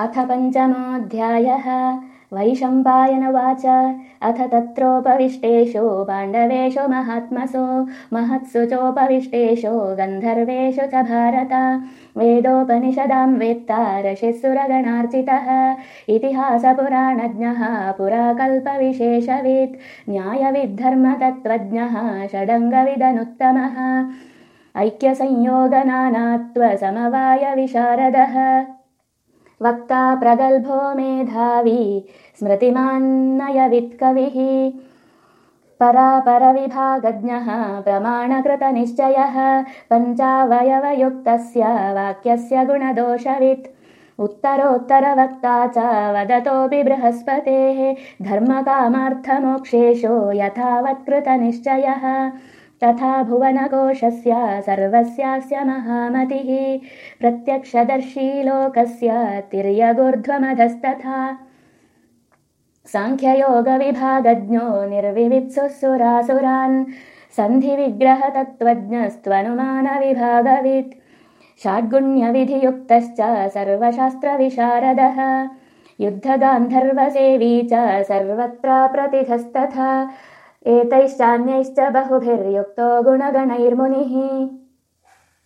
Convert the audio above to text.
अथ पञ्चमोऽध्यायः वैशम्पायनवाच। अथ तत्रोपविष्टेषु पाण्डवेषु महात्मसो महत्सु चोपविष्टेषु गन्धर्वेषु च भारत। वेदोपनिषदां वेत्ता ऋषिः इतिहासपुराणज्ञः पुराकल्पविशेषवित् न्यायविद्धर्मतत्त्वज्ञः षडङ्गविदनुत्तमः। ऐक्यसंयोगनानात्वसमवायविशारदः वक्ता प्रगल्भो मेधावी स्मृतिमान्नयवित्कविः। परापरविभागज्ञः प्रमाणकृतनिश्चयः पञ्चावयवयुक्तस्य वाक्यस्य गुणदोषवित्। उत्तरोत्तरवक्ता च वदतोऽपि बृहस्पतेः धर्मकामार्थमोक्षेषो यथावत्कृतनिश्चयः तथा भुवनकोशस्य सर्वस्यास्य महामतिः। प्रत्यक्षदर्शी लोकस्य तिर्यगूर्ध्वमधस्तथा। साङ्ख्ययोगविभागज्ञो निर्विवित्सुः सुरासुरान् सन्धिविग्रहतत्त्वज्ञस्त्वनुमानविभागवित्। षाड्गुण्यविधियुक्तश्च सर्वशास्त्रविशारदः। युद्धगान्धर्वसेवी च सर्वत्राप्रतिथस्तथा एतैश्चान्यैश्च बहुभिर्युक्तो गुणगणैर्मुनिः